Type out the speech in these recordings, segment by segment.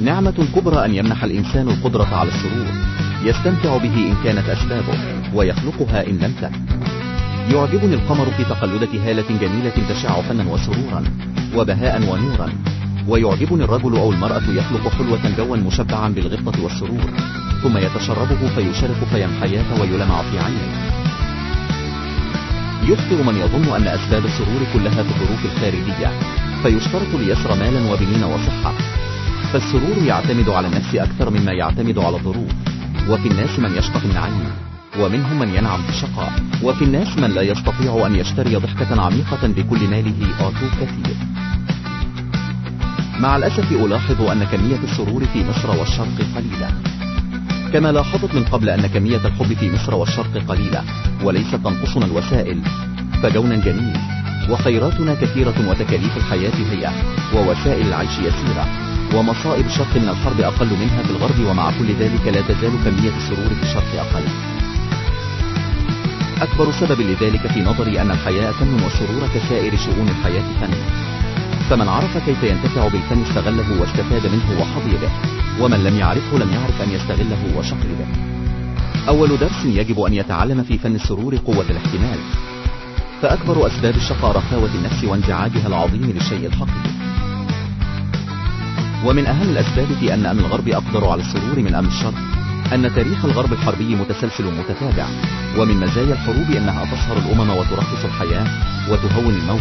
نعمة كبرى أن يمنح الإنسان القدرة على السرور يستمتع به إن كانت أسبابه ويخلقها إن لم تكن. يعجبني القمر في تقلدة هالة جميلة تشع فنا وسرورا وبهاء ونورا ويعجبني الرجل أو المرأة يخلق حلوة جوا مشبعا بالغبطة والسرور ثم يتشربه فيشرق فينحيات ويلمع في عينه. يخطئ من يظن أن أسباب السرور كلها في الظروف الخارجية فيشترط ليسر مالا وبنين وصحة. فالسرور يعتمد على النفس أكثر مما يعتمد على الظروف وفي الناس من يشتق النعيم ومنهم من ينعم في الشقاء وفي الناس من لا يستطيع أن يشتري ضحكة عميقة بكل ماله أوتو كثير. مع الأسف ألاحظ أن كمية السرور في مصر والشرق قليلة. كما لاحظت من قبل أن كمية الحب في مصر والشرق قليلة وليست تنقصنا الوسائل. فجونا جميل وخيراتنا كثيرة وتكاليف الحياة هي ووسائل العيش يسيرة. ومصائب الشرق من الحرب أقل منها في الغرب ومع كل ذلك لا تزال كمية السرور في الشرق أقل. أكبر سبب لذلك في نظري أن الحياة فن والسرور كسائر شؤون الحياة فن فمن عرف كيف ينتفع بالفن استغله واستفاد منه وحظي به ومن لم يعرفه لم يعرف أن يستغله وشقي به. أول درس يجب أن يتعلم في فن السرور قوة الاحتمال. فأكبر أسباب الشقاء رخاوة النفس وانزعاجها العظيم للشيء الحقيقي. ومن أهم الأسباب في أن أمن الغرب أقدر على السرور من أمن الشرق أن تاريخ الغرب الحربي متسلسل متتابع ومن مزايا الحروب أنها تصهر الأمم وترخص الحياة وتهون الموت.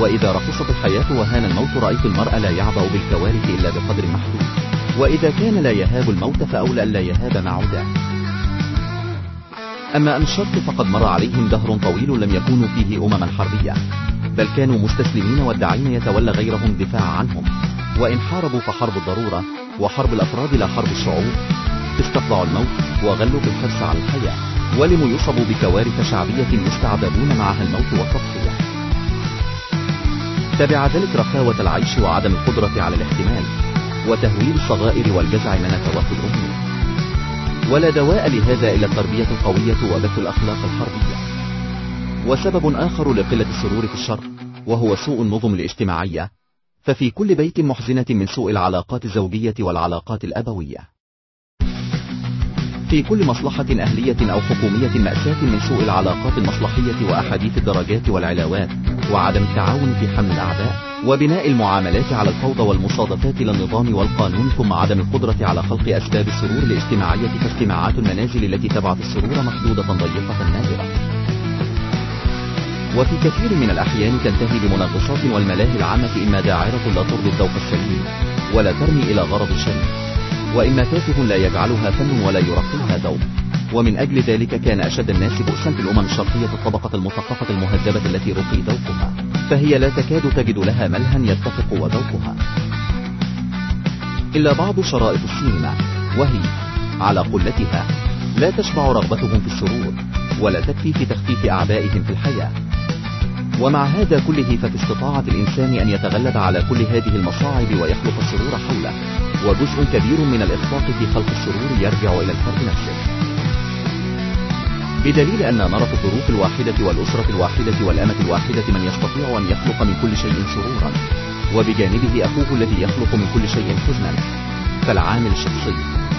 وإذا رخصت الحياة وهان الموت رأيت المرء لا يعبأ بالكوارث إلا بقدر محدود. وإذا كان لا يهاب الموت فأولى أن لا يهاب معودا أما أن الشرق فقد مر عليهم دهر طويل لم يكونوا فيه أمما حربية بل كانوا مستسلمين والداعين يتولى غيرهم الدفاع عنهم. وإن حاربوا فحرب الضرورة وحرب الأفراد لا حرب الشعوب استطلعوا الموت وغلوا بالحرص على الحياة. ولم يصبوا بكوارث شعبية يستعذبون معها الموت والتضحية. تبع ذلك رخاوة العيش وعدم القدرة على الاحتمال وتهويل الصغائر والجزع من توافي الأمور ولا دواء لهذا إلا التربية القوية وبث الأخلاق الحربية. وسبب آخر لقلة السرور في الشرق وهو سوء النظم الاجتماعية ففي كل بيت محزنة من سوء العلاقات الزوجية والعلاقات الأبوية. في كل مصلحة أهلية أو حكومية مأساة من سوء العلاقات المصلحية وأحاديث الدرجات والعلاوات وعدم التعاون في حمل الأعباء وبناء المعاملات على الفوضى والمصادفات للنظام والقانون ثم عدم القدرة على خلق أسباب السرور الاجتماعية فاجتماعات المنازل التي تبعث السرور محدودة ضيقة نادرة. وفي كثير من الأحيان تنتهي بمنغصات والملاهي العامة إما داعرة لا ترضي الذوق السليم ولا ترمي إلى غرض شريف وإما تافه لا يجعلها فن ولا يرقيها ذوق. ومن أجل ذلك كان أشد الناس بؤسا في الأمم الشرقية الطبقة المثقفة المهذبة التي رقي ذوقها فهي لا تكاد تجد لها ملها يتفق وذوقها. إلا بعض شرائط السينما وهي على قلتها لا تشبع رغبتهم في السرور ولا تكفي في تخفيف أعبائهم في الحياة. ومع هذا كله ففي استطاعة الإنسان أن يتغلب على كل هذه المصاعب ويخلق السرور حوله وجزء كبير من الإخفاق في خلق السرور يرجع إلى الفرد نفسه. بدليل أن نرى في الظروف الواحدة والأسرة الواحدة والأمة الواحدة من يستطيع أن يخلق من كل شيء سرورا. وبجانبه أخوه الذي يخلق من كل شيء حزنا. فالعامل الشخصي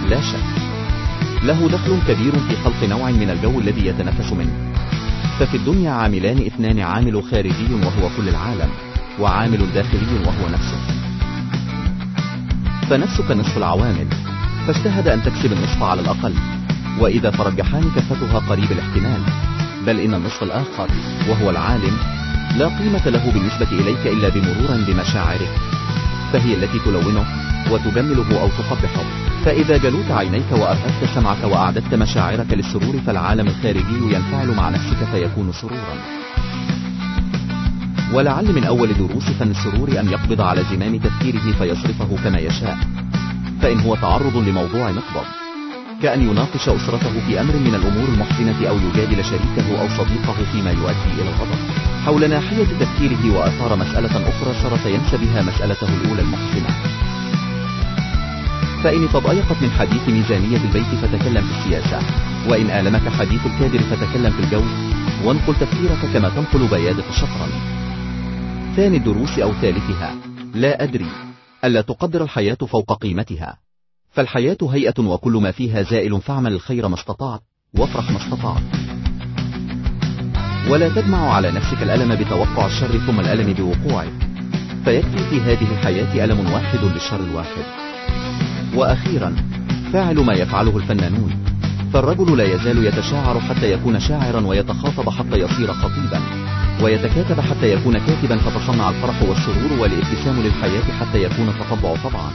لا شك له دخل كبير في خلق نوع من الجو الذي يتنفس منه. ففي الدنيا عاملان اثنان عامل خارجي وهو كل العالم وعامل داخلي وهو نفسه. فنفسك نصف العوامل. فاجتهد أن تكسب النصف على الأقل. وإذا فرجحان كفتها قريب الاحتمال. بل إن النصف الآخر وهو العالم لا قيمة له بالنسبة إليك إلا بمرورا بمشاعره. فهي التي تلونه وتجمله أو تقبحه فإذا جلوت عينيك وأرهبت سمعك وأعددت مشاعرك للسرور فالعالم الخارجي ينفعل مع نفسك فيكون سرورا. ولعل من أول دروس فن السرور أن يقبض على زمام تفكيره فيصرفه كما يشاء. فإن هو تعرض لموضوع مقبض كأن يناقش أسرته في أمر من الأمور المحزنة أو يجادل شريكه أو صديقه فيما يؤدي إلى الغضب. حول ناحية تفكيره وأثار مسألة أخرى شرط ينسى بها مسألته الأولى المحزنة فإن تضايقت من حديث ميزانية البيت فتكلم في السياسة. وإن آلمك حديث الكادر فتكلم في الجو. وانقل تفكيرك كما تنقل بيادة الشطرنج ثاني الدروس أو ثالثها. لا أدري. ألا تقدر الحياة فوق قيمتها. فالحياة هيئة وكل ما فيها زائل فاعمل الخير ما استطعت. وافرح ما استطعت. ولا تجمع على نفسك الألم بتوقع الشر ثم الألم بوقوعه فيكفي في هذه الحياة ألم واحد للشر الواحد. وأخيرا فاعل ما يفعله الفنانون. فالرجل لا يزال يتشاعر حتى يكون شاعرا ويتخاطب حتى يصير خطيبا. ويتكاتب حتى يكون كاتبا فتصنع الفرح والسرور والابتسام للحياة حتى يكون التطبع طبعا.